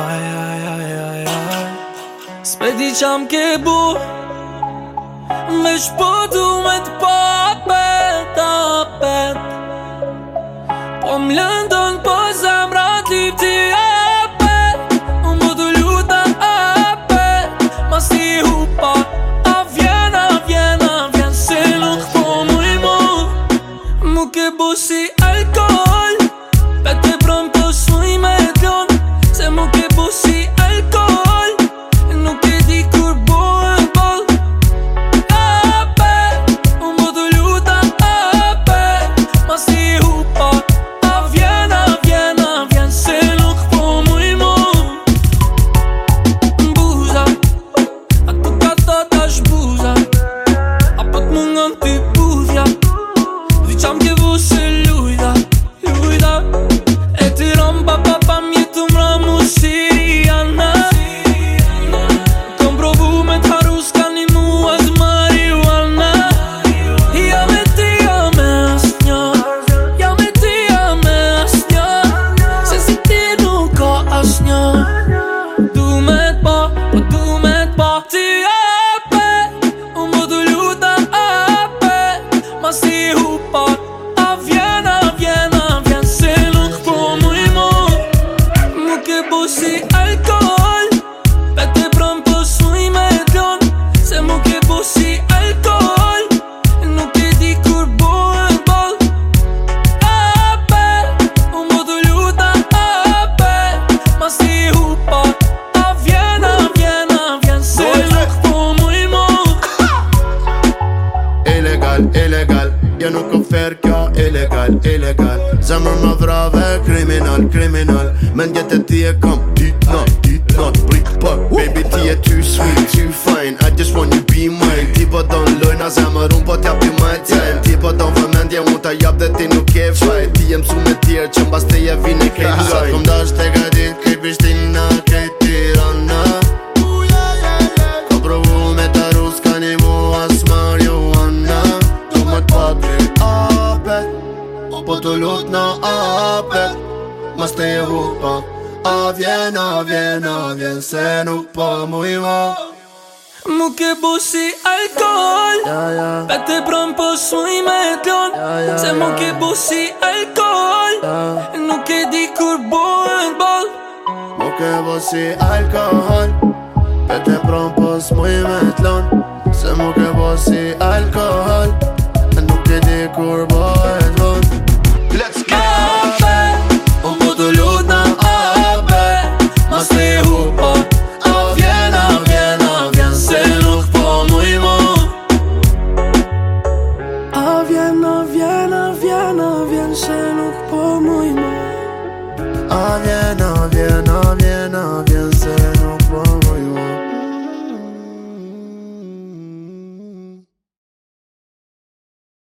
Aj, aj, aj, aj, aj Sve di qa m'ke bu Me shpotu me t'papet, apet Po m'lëndon po zemrat lip t'i apet U mu luta apet Ma si hu pa A vjen, a vjen, a vjen Se nuk po mu i mu Mu ke bu si alkohol como que é possível? illegal, illegal Jo nuk ofer kjo illegal, illegal Zemër më vrave, kriminal, kriminal Mendje të ti e kom Dit not, dit not, brick Baby ti e too sweet, too fine I just want you be mine Ti po don lojna zemër, unë po t'japi my time Ti po don vëmendje, Unë t'a jap dhe ti nuk e fight Ti e su me tjerë, që mbas te je vini kejt Sa këm dash t'e ka dit, kripi shtin na Po të lut nga apet Mas të juhu po A vjen, a vjen, a vjen Se nuk po mu i ma Mu ke bo si alkohol Pe te prompo s'mu i me tlon Se mu ke bo si alkohol Nuk e di kur bo e bol Mu ke bo si alkohol Pe te prompo s'mu i te prompo s'mu i me tlon Se mu ke bo si alkohol se nos pone.